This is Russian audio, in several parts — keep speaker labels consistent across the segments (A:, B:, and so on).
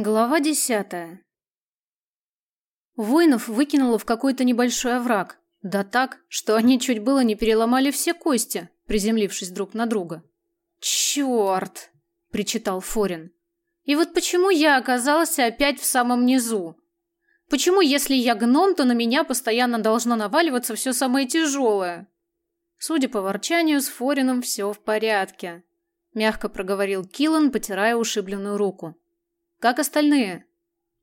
A: Глава десятая. Воинов выкинуло в какой-то небольшой овраг, да так, что они чуть было не переломали все кости, приземлившись друг на друга. «Черт!» – причитал Форин. «И вот почему я оказался опять в самом низу? Почему, если я гном, то на меня постоянно должно наваливаться все самое тяжелое?» Судя по ворчанию, с Форином все в порядке, мягко проговорил Киллан, потирая ушибленную руку. Как остальные?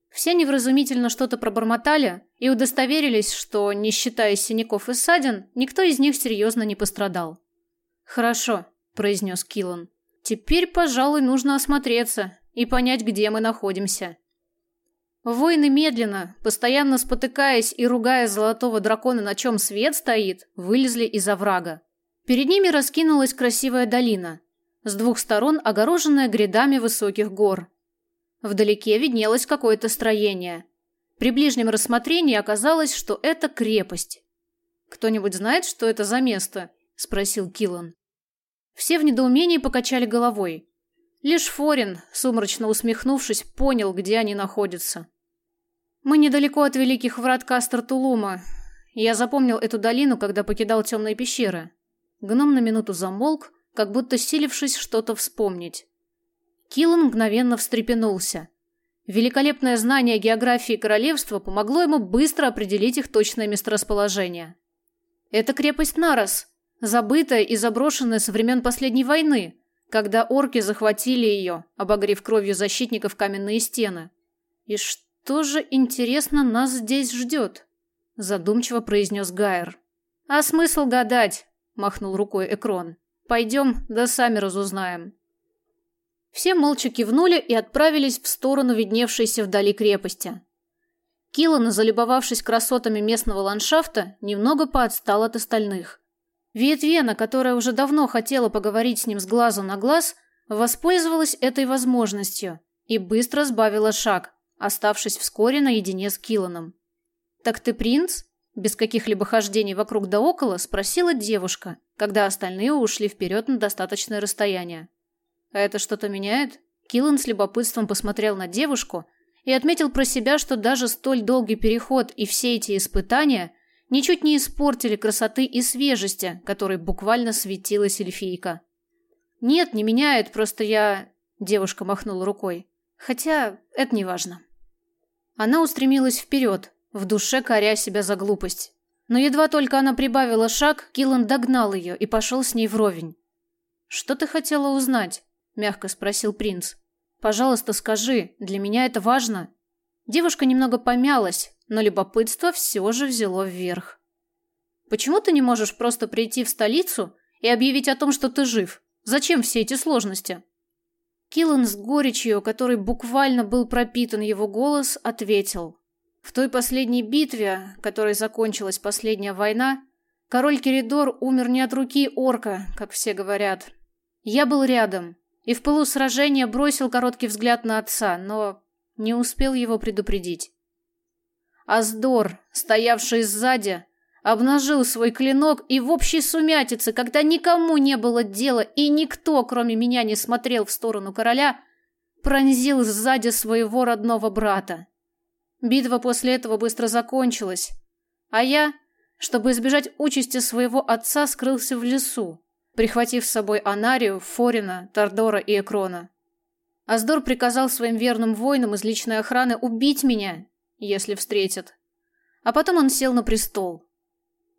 A: Все невразумительно что-то пробормотали и удостоверились, что, не считая синяков и ссадин, никто из них серьезно не пострадал. «Хорошо», – произнес Киллан. «Теперь, пожалуй, нужно осмотреться и понять, где мы находимся». Воины медленно, постоянно спотыкаясь и ругая золотого дракона, на чем свет стоит, вылезли из оврага. Перед ними раскинулась красивая долина, с двух сторон огороженная грядами высоких гор – Вдалеке виднелось какое-то строение. При ближнем рассмотрении оказалось, что это крепость. «Кто-нибудь знает, что это за место?» – спросил Киллан. Все в недоумении покачали головой. Лишь Форин, сумрачно усмехнувшись, понял, где они находятся. «Мы недалеко от Великих Врат Кастер-Тулума. Я запомнил эту долину, когда покидал темные пещеры». Гном на минуту замолк, как будто силившись что-то вспомнить. Киллан мгновенно встрепенулся. Великолепное знание географии королевства помогло ему быстро определить их точное месторасположение. Это крепость Нарос, забытая и заброшенная со времен последней войны, когда орки захватили ее, обогрев кровью защитников каменные стены. И что же, интересно, нас здесь ждет? Задумчиво произнес Гайер. А смысл гадать? Махнул рукой Экрон. Пойдем, да сами разузнаем. Все молча кивнули и отправились в сторону видневшейся вдали крепости. Киллан, залюбовавшись красотами местного ландшафта, немного поотстал от остальных. Виетвена, которая уже давно хотела поговорить с ним с глазу на глаз, воспользовалась этой возможностью и быстро сбавила шаг, оставшись вскоре наедине с Килланом. «Так ты принц?» Без каких-либо хождений вокруг да около спросила девушка, когда остальные ушли вперед на достаточное расстояние. А это что-то меняет? Киллан с любопытством посмотрел на девушку и отметил про себя, что даже столь долгий переход и все эти испытания ничуть не испортили красоты и свежести, которой буквально светилась эльфийка. «Нет, не меняет, просто я...» Девушка махнула рукой. «Хотя это не важно». Она устремилась вперед, в душе коря себя за глупость. Но едва только она прибавила шаг, Киллан догнал ее и пошел с ней вровень. «Что ты хотела узнать?» Мягко спросил принц. Пожалуйста, скажи, для меня это важно. Девушка немного помялась, но любопытство все же взяло вверх. Почему ты не можешь просто прийти в столицу и объявить о том, что ты жив? Зачем все эти сложности? Киллан с горечью, который буквально был пропитан его голос, ответил: В той последней битве, которой закончилась последняя война, король Киридор умер не от руки орка, как все говорят. Я был рядом, и в пылу сражения бросил короткий взгляд на отца, но не успел его предупредить. Аздор, стоявший сзади, обнажил свой клинок и в общей сумятице, когда никому не было дела и никто, кроме меня, не смотрел в сторону короля, пронзил сзади своего родного брата. Битва после этого быстро закончилась, а я, чтобы избежать участи своего отца, скрылся в лесу прихватив с собой Анарию, Форина, Тардора и Экрона. Аздор приказал своим верным воинам из личной охраны убить меня, если встретят. А потом он сел на престол.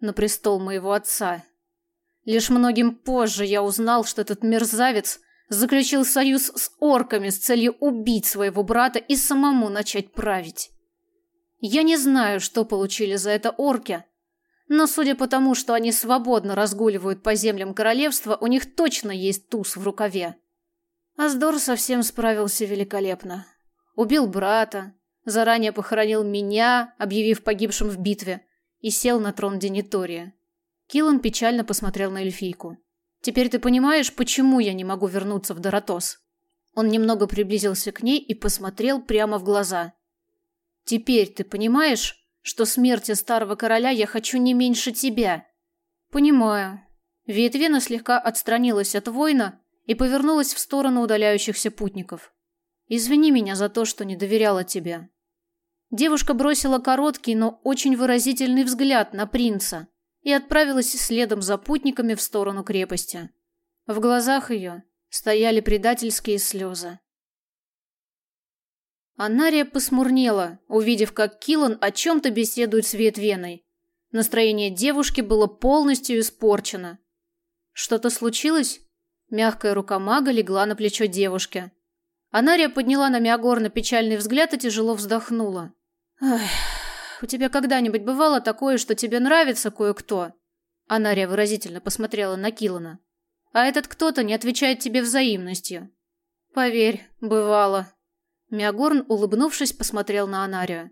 A: На престол моего отца. Лишь многим позже я узнал, что этот мерзавец заключил союз с орками с целью убить своего брата и самому начать править. Я не знаю, что получили за это орки, но судя по тому, что они свободно разгуливают по землям королевства, у них точно есть туз в рукаве. Аздор совсем справился великолепно. Убил брата, заранее похоронил меня, объявив погибшим в битве, и сел на трон Денитория. Киллан печально посмотрел на эльфийку. «Теперь ты понимаешь, почему я не могу вернуться в Доротос?» Он немного приблизился к ней и посмотрел прямо в глаза. «Теперь ты понимаешь, что смерти старого короля я хочу не меньше тебя. Понимаю. Ветвена слегка отстранилась от воина и повернулась в сторону удаляющихся путников. Извини меня за то, что не доверяла тебе». Девушка бросила короткий, но очень выразительный взгляд на принца и отправилась следом за путниками в сторону крепости. В глазах ее стояли предательские слезы. Анария посмурнела, увидев, как Килан о чем-то беседует с Ветвеной. Настроение девушки было полностью испорчено. Что-то случилось? Мягкая рука мага легла на плечо девушки. Анария подняла на Миагорна печальный взгляд и тяжело вздохнула. «Эх, у тебя когда-нибудь бывало такое, что тебе нравится кое-кто?» Анария выразительно посмотрела на Килана. «А этот кто-то не отвечает тебе взаимностью». «Поверь, бывало», Миагорн, улыбнувшись, посмотрел на Анарию.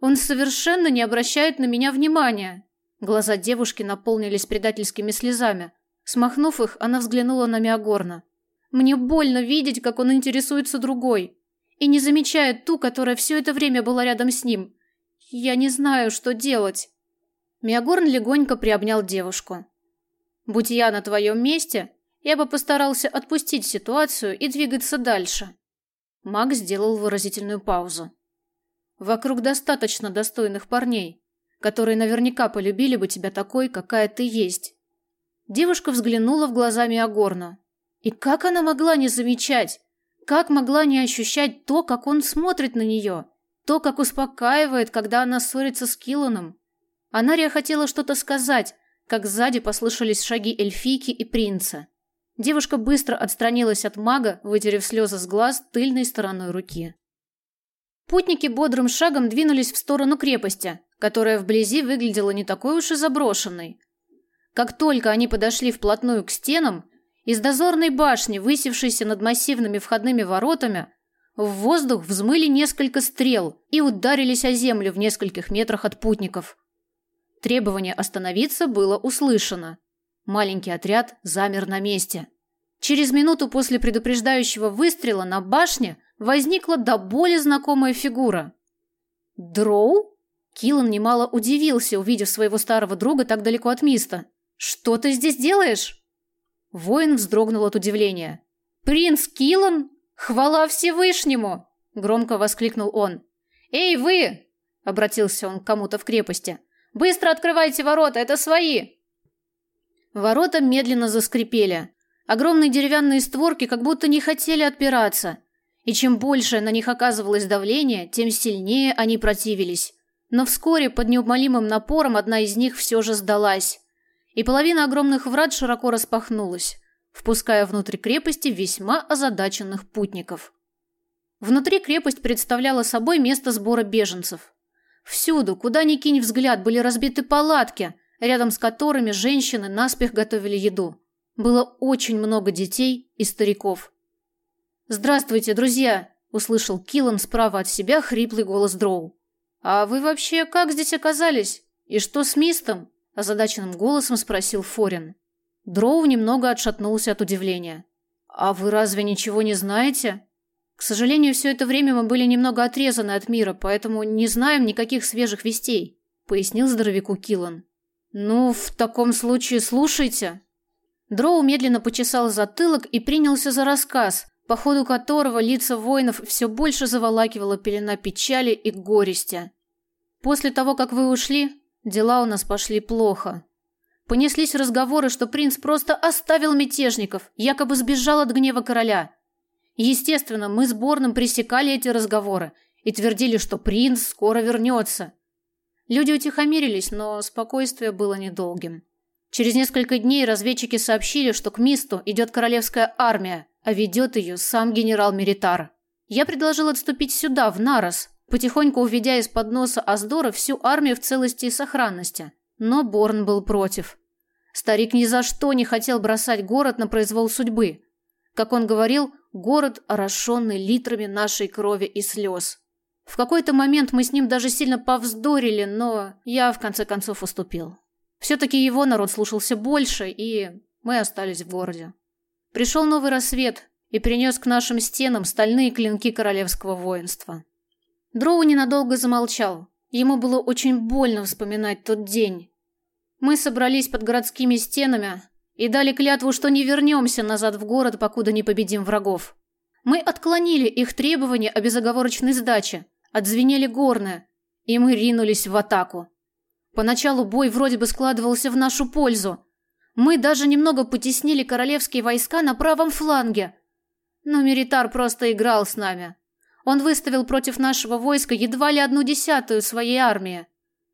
A: Он совершенно не обращает на меня внимания. Глаза девушки наполнились предательскими слезами. Смахнув их, она взглянула на Миагорна. Мне больно видеть, как он интересуется другой и не замечает ту, которая все это время была рядом с ним. Я не знаю, что делать. Миагорн легонько приобнял девушку. Будь я на твоем месте, я бы постарался отпустить ситуацию и двигаться дальше. Маг сделал выразительную паузу. Вокруг достаточно достойных парней, которые наверняка полюбили бы тебя такой, какая ты есть. Девушка взглянула в глаза Миагорна. И как она могла не замечать, как могла не ощущать то, как он смотрит на нее, то, как успокаивает, когда она ссорится с Килланом? Анария хотела что-то сказать, как сзади послышались шаги эльфийки и принца. Девушка быстро отстранилась от мага, вытерев слезы с глаз тыльной стороной руки. Путники бодрым шагом двинулись в сторону крепости, которая вблизи выглядела не такой уж и заброшенной. Как только они подошли вплотную к стенам, из дозорной башни, высевшейся над массивными входными воротами, в воздух взмыли несколько стрел и ударились о землю в нескольких метрах от путников. Требование остановиться было услышано. Маленький отряд замер на месте. Через минуту после предупреждающего выстрела на башне возникла до боли знакомая фигура. «Дроу?» Киллан немало удивился, увидев своего старого друга так далеко от Миста. «Что ты здесь делаешь?» Воин вздрогнул от удивления. «Принц Киллан? Хвала Всевышнему!» Громко воскликнул он. «Эй, вы!» Обратился он к кому-то в крепости. «Быстро открывайте ворота, это свои!» Ворота медленно заскрипели. Огромные деревянные створки как будто не хотели отпираться. И чем больше на них оказывалось давление, тем сильнее они противились. Но вскоре под неумолимым напором одна из них все же сдалась. И половина огромных врат широко распахнулась, впуская внутрь крепости весьма озадаченных путников. Внутри крепость представляла собой место сбора беженцев. Всюду, куда ни кинь взгляд, были разбиты палатки – рядом с которыми женщины наспех готовили еду. Было очень много детей и стариков. «Здравствуйте, друзья!» – услышал Киллан справа от себя хриплый голос Дроу. «А вы вообще как здесь оказались? И что с Мистом?» – озадаченным голосом спросил Форин. Дроу немного отшатнулся от удивления. «А вы разве ничего не знаете?» «К сожалению, все это время мы были немного отрезаны от мира, поэтому не знаем никаких свежих вестей», – пояснил здоровяку Киллан. «Ну, в таком случае слушайте». Дроу медленно почесал затылок и принялся за рассказ, по ходу которого лица воинов все больше заволакивала пелена печали и горести. «После того, как вы ушли, дела у нас пошли плохо. Понеслись разговоры, что принц просто оставил мятежников, якобы сбежал от гнева короля. Естественно, мы с Борном пресекали эти разговоры и твердили, что принц скоро вернется. Люди утихомирились, но спокойствие было недолгим. Через несколько дней разведчики сообщили, что к Мисту идет королевская армия, а ведет ее сам генерал Меритар. Я предложил отступить сюда, в Нарос, потихоньку уведя из-под носа Аздора всю армию в целости и сохранности. Но Борн был против. Старик ни за что не хотел бросать город на произвол судьбы. Как он говорил, город, орошенный литрами нашей крови и слез. В какой-то момент мы с ним даже сильно повздорили, но я в конце концов уступил. Все-таки его народ слушался больше, и мы остались в городе. Пришел новый рассвет и принес к нашим стенам стальные клинки королевского воинства. Дроу ненадолго замолчал. Ему было очень больно вспоминать тот день. Мы собрались под городскими стенами и дали клятву, что не вернемся назад в город, покуда не победим врагов. Мы отклонили их требования о безоговорочной сдаче, отзвенели горны, и мы ринулись в атаку. Поначалу бой вроде бы складывался в нашу пользу. Мы даже немного потеснили королевские войска на правом фланге. Но Меритар просто играл с нами. Он выставил против нашего войска едва ли одну десятую своей армии.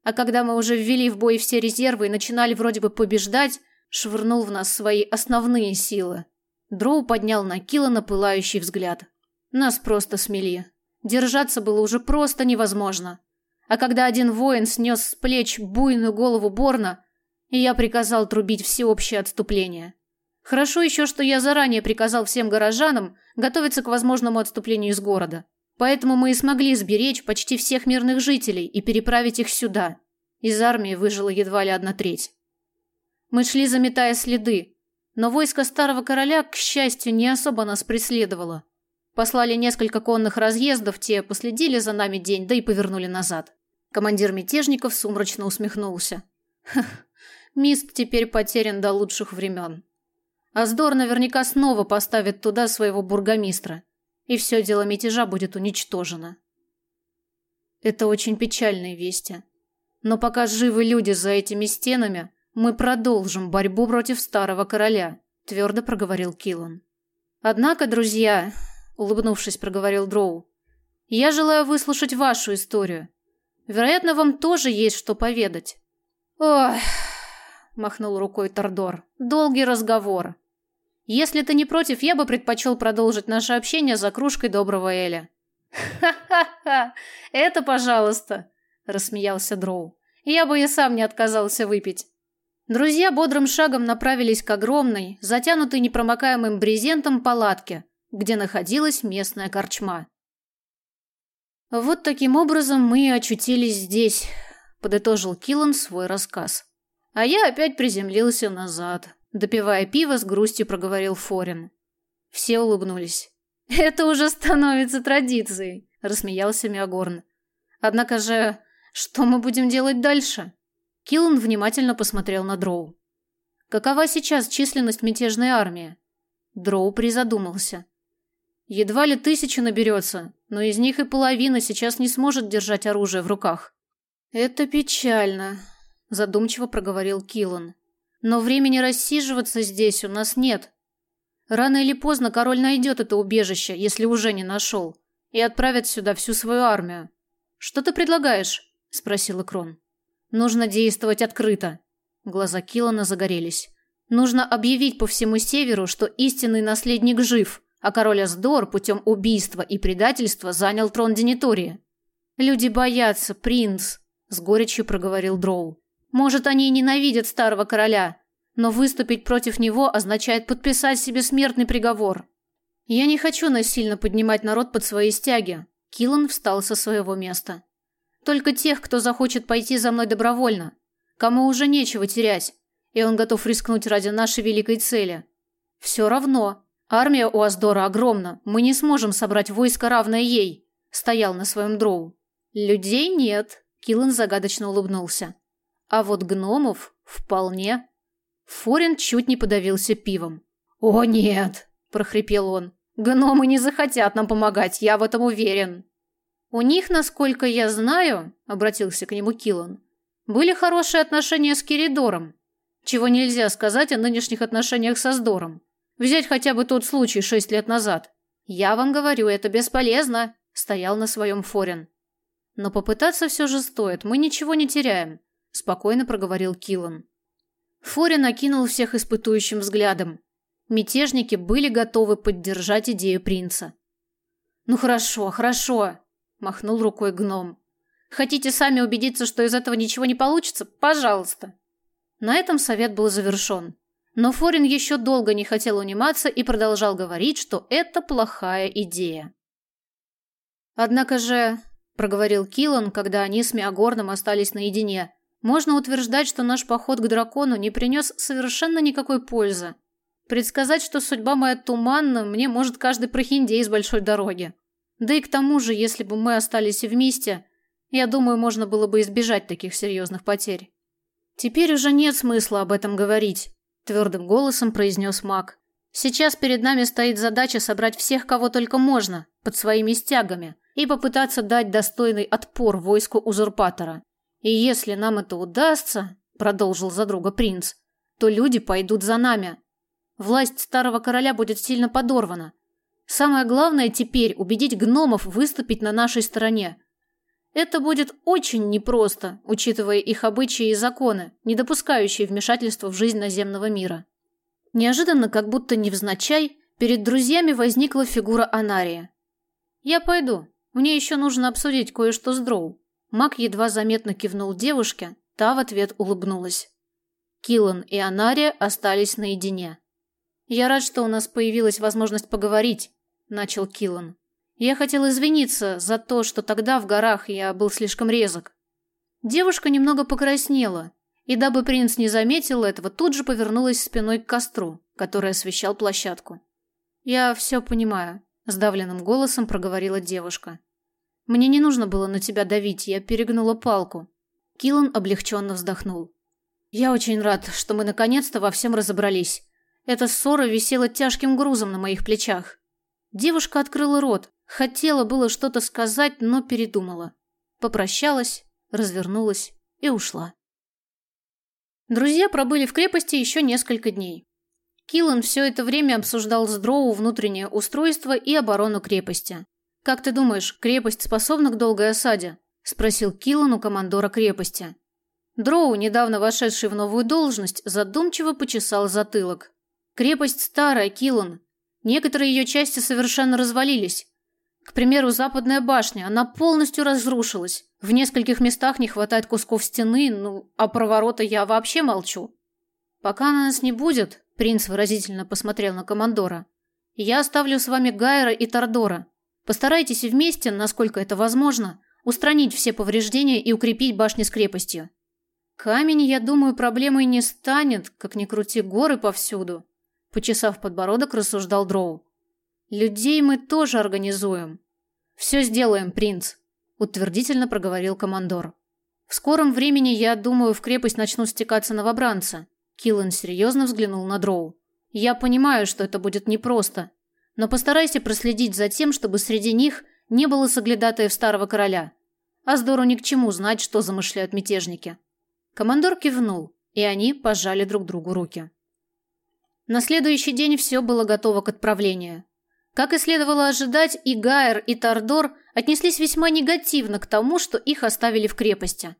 A: А когда мы уже ввели в бой все резервы и начинали вроде бы побеждать, швырнул в нас свои основные силы. Дроу поднял на Килана пылающий взгляд. Нас просто смели. Держаться было уже просто невозможно. А когда один воин снес с плеч буйную голову Борна, я приказал трубить всеобщее отступление. Хорошо еще, что я заранее приказал всем горожанам готовиться к возможному отступлению из города. Поэтому мы и смогли сберечь почти всех мирных жителей и переправить их сюда. Из армии выжила едва ли одна треть. Мы шли, заметая следы, но войско старого короля, к счастью, не особо нас преследовало. Послали несколько конных разъездов, те последили за нами день, да и повернули назад. Командир мятежников сумрачно усмехнулся. Ха, Мист теперь потерян до лучших времен. Аздор наверняка снова поставит туда своего бургомистра, и все дело мятежа будет уничтожено. Это очень печальные вести. Но пока живы люди за этими стенами, мы продолжим борьбу против старого короля, твердо проговорил Килан. Однако, друзья, улыбнувшись, проговорил Дроу, я желаю выслушать вашу историю. Вероятно, вам тоже есть что поведать. Ой, махнул рукой Тордор. Долгий разговор. Если ты не против, я бы предпочел продолжить наше общение за кружкой доброго эля. Ха-ха-ха. Это, пожалуйста, рассмеялся Дроу. Я бы и сам не отказался выпить. Друзья бодрым шагом направились к огромной, затянутой непромокаемым брезентом палатке, где находилась местная корчма. Вот таким образом мы очутились здесь, подытожил Киллан свой рассказ. А я опять приземлился назад, допивая пиво с грустью проговорил Форин. Все улыбнулись. Это уже становится традицией, рассмеялся Миагорн. Однако же, что мы будем делать дальше? Киллан внимательно посмотрел на Дроу. Какова сейчас численность мятежной армии? Дроу призадумался. Едва ли тысяча наберется, но из них и половина сейчас не сможет держать оружие в руках. Это печально, задумчиво проговорил Киллан. Но времени рассиживаться здесь у нас нет. Рано или поздно король найдет это убежище, если уже не нашел, и отправит сюда всю свою армию. Что ты предлагаешь? спросил Крон. Нужно действовать открыто. Глаза Килана загорелись. Нужно объявить по всему северу, что истинный наследник жив, а король Аздор путем убийства и предательства занял трон Денитории. Люди боятся, принц, с горечью проговорил Дроу. Может, они и ненавидят старого короля, но выступить против него означает подписать себе смертный приговор. Я не хочу насильно поднимать народ под свои стяги. Килан встал со своего места. Только тех, кто захочет пойти за мной добровольно, кому уже нечего терять, и он готов рискнуть ради нашей великой цели. Все равно, армия у Аздора огромна, мы не сможем собрать войско, равное ей, стоял на своем дроу. Людей нет, Киллан загадочно улыбнулся. А вот гномов вполне. Форин чуть не подавился пивом. «О, нет!» – прохрипел он. «Гномы не захотят нам помогать, я в этом уверен». У них, насколько я знаю, обратился к нему Килан, были хорошие отношения с Киридором, чего нельзя сказать о нынешних отношениях со Сдором. Взять хотя бы тот случай шесть лет назад. Я вам говорю, это бесполезно, стоял на своем Форин. Но попытаться все же стоит, мы ничего не теряем, спокойно проговорил Килан. Форин окинул всех испытующим взглядом. Мятежники были готовы поддержать идею принца. Ну хорошо, хорошо, махнул рукой гном. Хотите сами убедиться, что из этого ничего не получится? Пожалуйста. На этом совет был завершен. Но Форин еще долго не хотел униматься и продолжал говорить, что это плохая идея. Однако же, проговорил Килан, когда они с Миагорном остались наедине, можно утверждать, что наш поход к дракону не принес совершенно никакой пользы. Предсказать, что судьба моя туманна, мне может каждый прохиндей с большой дороги. Да и к тому же, если бы мы остались вместе, я думаю, можно было бы избежать таких серьезных потерь. Теперь уже нет смысла об этом говорить, твердым голосом произнес Мак. Сейчас перед нами стоит задача собрать всех, кого только можно, под своими стягами, и попытаться дать достойный отпор войску узурпатора. И если нам это удастся, продолжил за друга принц, то люди пойдут за нами. Власть старого короля будет сильно подорвана. Самое главное теперь убедить гномов выступить на нашей стороне. Это будет очень непросто, учитывая их обычаи и законы, не допускающие вмешательства в жизнь наземного мира. Неожиданно, как будто невзначай, перед друзьями возникла фигура Анария. «Я пойду. Мне еще нужно обсудить кое-что с Дроу». Мак едва заметно кивнул девушке, та в ответ улыбнулась. Киллан и Анария остались наедине. «Я рад, что у нас появилась возможность поговорить», – начал Киллан. «Я хотел извиниться за то, что тогда в горах я был слишком резок». Девушка немного покраснела, и дабы принц не заметил этого, тут же повернулась спиной к костру, который освещал площадку. «Я все понимаю», – сдавленным голосом проговорила девушка. «Мне не нужно было на тебя давить, я перегнула палку». Киллан облегченно вздохнул. «Я очень рад, что мы наконец-то во всем разобрались. Эта ссора висела тяжким грузом на моих плечах». Девушка открыла рот, хотела было что-то сказать, но передумала. Попрощалась, развернулась и ушла. Друзья пробыли в крепости еще несколько дней. Киллан все это время обсуждал с Дроу внутреннее устройство и оборону крепости. «Как ты думаешь, крепость способна к долгой осаде?» – спросил Киллан у командора крепости. Дроу, недавно вошедший в новую должность, задумчиво почесал затылок. «Крепость старая, Киллан. Некоторые ее части совершенно развалились. К примеру, западная башня, она полностью разрушилась. В нескольких местах не хватает кусков стены, ну, а про ворота я вообще молчу. Пока на нас не будет, принц выразительно посмотрел на командора. Я оставлю с вами Гайра и Тордора. Постарайтесь вместе, насколько это возможно, устранить все повреждения и укрепить башни с крепостью. Камень, я думаю, проблемой не станет, как ни крути горы повсюду. Почесав подбородок, рассуждал Дроу. Людей мы тоже организуем. Все сделаем, принц утвердительно проговорил командор. В скором времени, я думаю, в крепость начнут стекаться новобранцы. Киллан серьезно взглянул на Дроу. Я понимаю, что это будет непросто, но постарайся проследить за тем, чтобы среди них не было соглядатаев старого короля. А Здору ни к чему знать, что замышляют мятежники. Командор кивнул, и они пожали друг другу руки. На следующий день все было готово к отправлению. Как и следовало ожидать, и Гайер, и Тардор отнеслись весьма негативно к тому, что их оставили в крепости.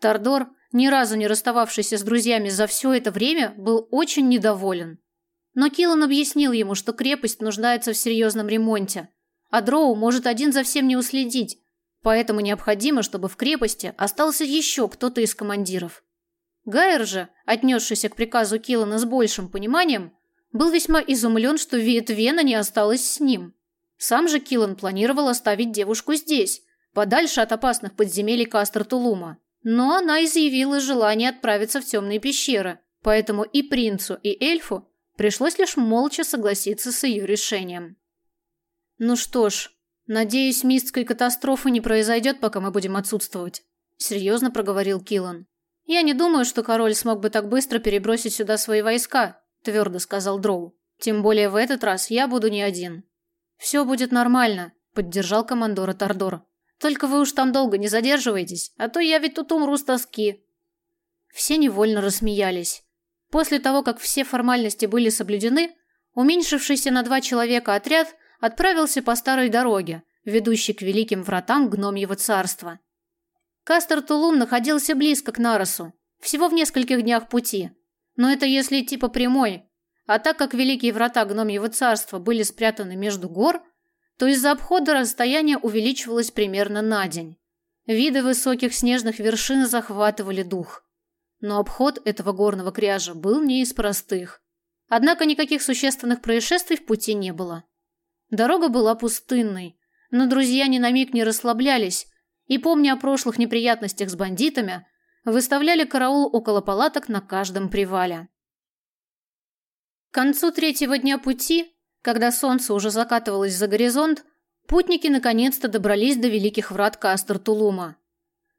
A: Тардор, ни разу не расстававшийся с друзьями за все это время, был очень недоволен. Но Киллан объяснил ему, что крепость нуждается в серьезном ремонте, а Дроу может один за всем не уследить, поэтому необходимо, чтобы в крепости остался еще кто-то из командиров. Гайер же, отнесшийся к приказу Киллана с большим пониманием, был весьма изумлен, что Виетвена не осталась с ним. Сам же Киллан планировал оставить девушку здесь, подальше от опасных подземелий Кастер-Тулума. Но она изъявила желание отправиться в темные пещеры, поэтому и принцу, и эльфу пришлось лишь молча согласиться с ее решением. «Ну что ж, надеюсь, мистской катастрофы не произойдет, пока мы будем отсутствовать», — серьезно проговорил Киллан. «Я не думаю, что король смог бы так быстро перебросить сюда свои войска, твердо сказал Дроу. Тем более в этот раз я буду не один. Все будет нормально, поддержал командора Тардор. Только вы уж там долго не задерживайтесь, а то я ведь тут умру с тоски. Все невольно рассмеялись. После того, как все формальности были соблюдены, уменьшившийся на два человека отряд отправился по старой дороге, ведущей к великим вратам гномьего царства. Кастер Тулум находился близко к Наросу, всего в нескольких днях пути, но это если идти по прямой. А так как великие врата гномьего царства были спрятаны между гор, то из-за обхода расстояние увеличивалось примерно на день. Виды высоких снежных вершин захватывали дух. Но обход этого горного кряжа был не из простых. Однако никаких существенных происшествий в пути не было. Дорога была пустынной, но друзья ни на миг не расслаблялись и, помня о прошлых неприятностях с бандитами, выставляли караул около палаток на каждом привале. К концу третьего дня пути, когда солнце уже закатывалось за горизонт, путники наконец-то добрались до великих врат Кастер-Тулума.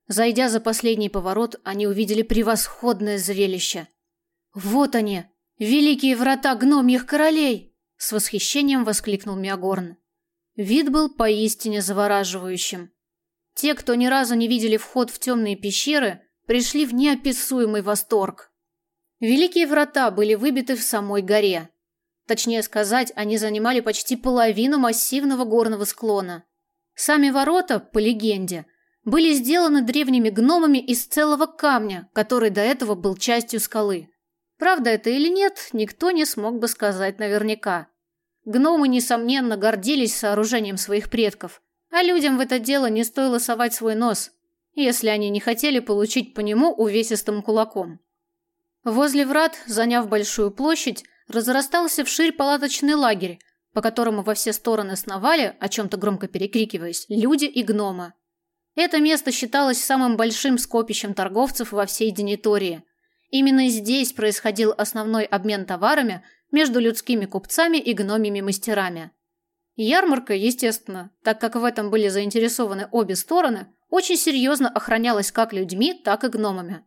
A: Зайдя за последний поворот, они увидели превосходное зрелище. Вот они, великие врата гномьих королей! с восхищением воскликнул Миагорн. Вид был поистине завораживающим. Те, кто ни разу не видели вход в темные пещеры, пришли в неописуемый восторг. Великие врата были выбиты в самой горе. Точнее сказать, они занимали почти половину массивного горного склона. Сами ворота, по легенде, были сделаны древними гномами из целого камня, который до этого был частью скалы. Правда это или нет, никто не смог бы сказать наверняка. Гномы, несомненно, гордились сооружением своих предков, а людям в это дело не стоило совать свой нос, если они не хотели получить по нему увесистым кулаком. Возле врат, заняв большую площадь, разрастался вширь палаточный лагерь, по которому во все стороны сновали, о чем-то громко перекрикиваясь, люди и гномы. Это место считалось самым большим скопищем торговцев во всей Денитории. Именно здесь происходил основной обмен товарами между людскими купцами и гномими мастерами. Ярмарка, естественно, так как в этом были заинтересованы обе стороны, очень серьезно охранялась как людьми, так и гномами.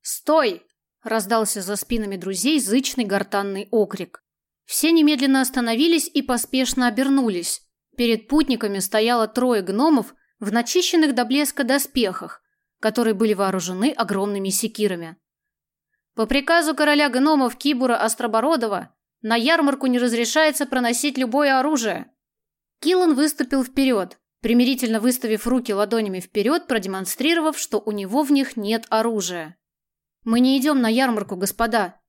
A: «Стой!» – раздался за спинами друзей зычный гортанный окрик. Все немедленно остановились и поспешно обернулись. Перед путниками стояло трое гномов в начищенных до блеска доспехах, которые были вооружены огромными секирами. По приказу короля гномов Кибура Остробородова на ярмарку не разрешается проносить любое оружие. Киллан выступил вперед, примирительно выставив руки ладонями вперед, продемонстрировав, что у него в них нет оружия. «Мы не идем на ярмарку, господа.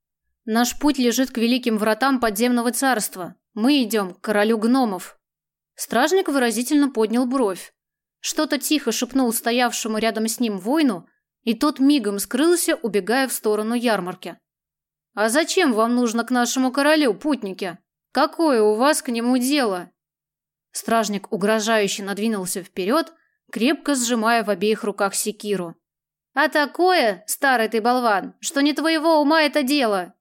A: Наш путь лежит к великим вратам подземного царства. Мы идем к королю гномов». Стражник выразительно поднял бровь. Что-то тихо шепнул стоявшему рядом с ним воину, и тот мигом скрылся, убегая в сторону ярмарки. «А зачем вам нужно к нашему королю, путники? Какое у вас к нему дело?» Стражник угрожающе надвинулся вперед, крепко сжимая в обеих руках секиру. «А такое, старый ты болван, что не твоего ума это дело!»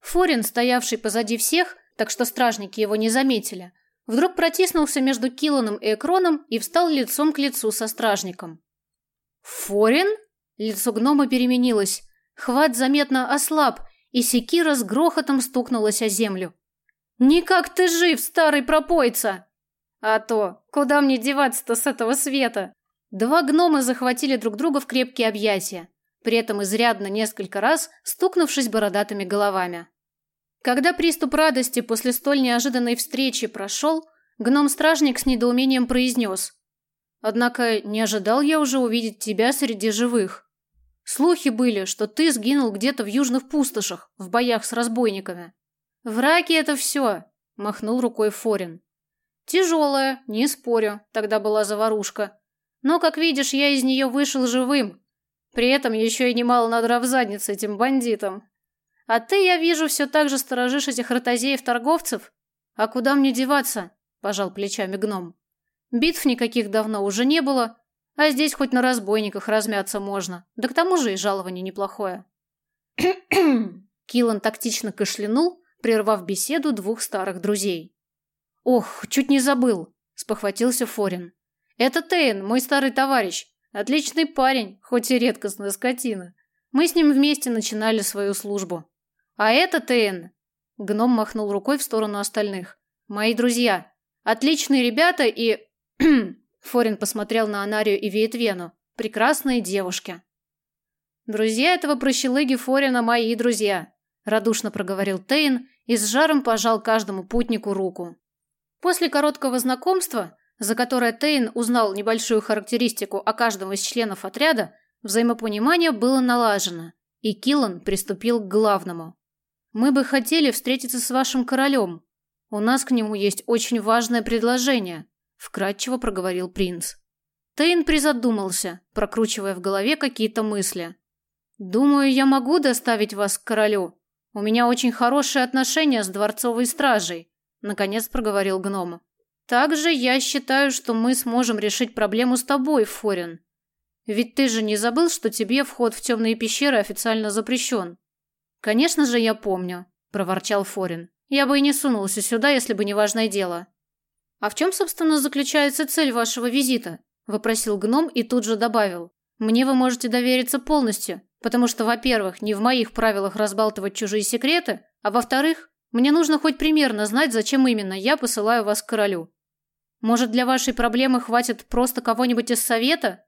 A: Форин, стоявший позади всех, так что стражники его не заметили, вдруг протиснулся между Килланом и Экроном и встал лицом к лицу со стражником. «Форин?» Лицо гнома переменилось. Хват заметно ослаб, и секира с грохотом стукнулась о землю. «Никак ты жив, старый пропойца!» «А то, куда мне деваться-то с этого света?» Два гнома захватили друг друга в крепкие объятия, при этом изрядно несколько раз стукнувшись бородатыми головами. Когда приступ радости после столь неожиданной встречи прошел, гном-стражник с недоумением произнес. «Однако не ожидал я уже увидеть тебя среди живых. Слухи были, что ты сгинул где-то в южных пустошах, в боях с разбойниками». «Враки это все», – махнул рукой Форин. «Тяжелая, не спорю, тогда была заварушка. Но, как видишь, я из нее вышел живым. При этом еще и немало надрав задницы этим бандитам. А ты, я вижу, все так же сторожишь этих ротозеев-торговцев? А куда мне деваться? Пожал плечами гном. Битв никаких давно уже не было, а здесь хоть на разбойниках размяться можно. Да к тому же и жалование неплохое. Килан тактично кашлянул, прервав беседу двух старых друзей. Ох, чуть не забыл, спохватился Форин. Это Тейн, мой старый товарищ. Отличный парень, хоть и редкостная скотина. Мы с ним вместе начинали свою службу. А это Тейн. Гном махнул рукой в сторону остальных. Мои друзья. Отличные ребята и... Форин посмотрел на Анарию и Виетвену. Прекрасные девушки. Друзья этого прощелыги Форина мои друзья. Радушно проговорил Тейн и с жаром пожал каждому путнику руку. После короткого знакомства, за которое Тейн узнал небольшую характеристику о каждом из членов отряда, взаимопонимание было налажено, и Киллан приступил к главному. Мы бы хотели встретиться с вашим королем. У нас к нему есть очень важное предложение, вкратчиво проговорил принц. Тейн призадумался, прокручивая в голове какие-то мысли. Думаю, я могу доставить вас к королю. У меня очень хорошие отношения с дворцовой стражей, наконец проговорил гном. Также я считаю, что мы сможем решить проблему с тобой, Форин. Ведь ты же не забыл, что тебе вход в темные пещеры официально запрещен. Конечно же, я помню, проворчал Форин. Я бы и не сунулся сюда, если бы не важное дело. А в чем, собственно, заключается цель вашего визита? вопросил гном и тут же добавил: Мне вы можете довериться полностью, потому что, во-первых, не в моих правилах разбалтывать чужие секреты, а во-вторых, Мне нужно хоть примерно знать, зачем именно я посылаю вас к королю. Может, для вашей проблемы хватит просто кого-нибудь из совета?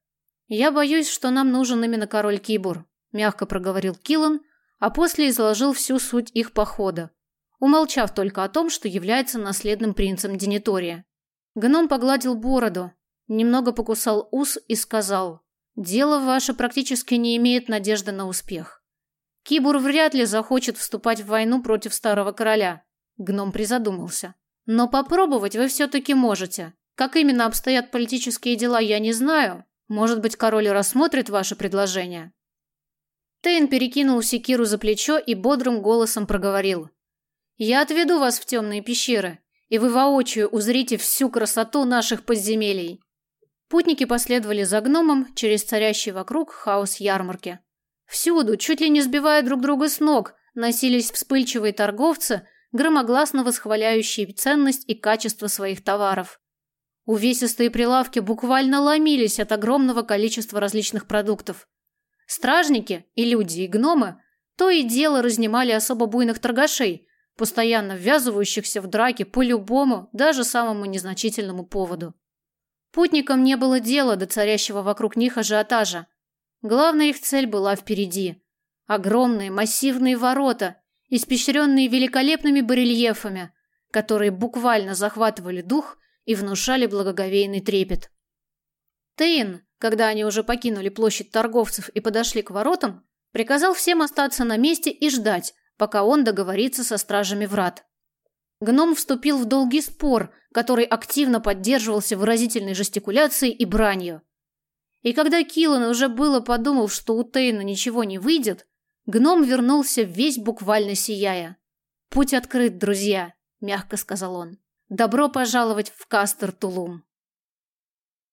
A: Я боюсь, что нам нужен именно король Кибур, мягко проговорил Килан, а после изложил всю суть их похода, умолчав только о том, что является наследным принцем Денитория. Гном погладил бороду, немного покусал ус и сказал: "Дело ваше практически не имеет надежды на успех. Кибур вряд ли захочет вступать в войну против старого короля". Гном призадумался. "Но попробовать вы все таки можете. Как именно обстоят политические дела, я не знаю. Может быть, король рассмотрит ваше предложение". Тейн перекинул секиру за плечо и бодрым голосом проговорил: "Я отведу вас в темные пещеры, и вы воочию узрите всю красоту наших подземелий". Путники последовали за гномом через царящий вокруг хаос ярмарки. Всюду, чуть ли не сбивая друг друга с ног, носились вспыльчивые торговцы, громогласно восхваляющие ценность и качество своих товаров. Увесистые прилавки буквально ломились от огромного количества различных продуктов. Стражники, и люди, и гномы то и дело разнимали особо буйных торгашей, постоянно ввязывающихся в драки по любому, даже самому незначительному поводу. Путникам не было дела до царящего вокруг них ажиотажа. Главная их цель была впереди. Огромные массивные ворота, испещренные великолепными барельефами, которые буквально захватывали дух и внушали благоговейный трепет. Тейн, когда они уже покинули площадь торговцев и подошли к воротам, приказал всем остаться на месте и ждать, пока он договорится со стражами врат. Гном вступил в долгий спор, который активно поддерживался выразительной жестикуляцией и бранью. И когда Киллан уже было подумал, что у Тейна ничего не выйдет, гном вернулся весь буквально сияя. «Путь открыт, друзья», — мягко сказал он. «Добро пожаловать в Кастер-Тулум».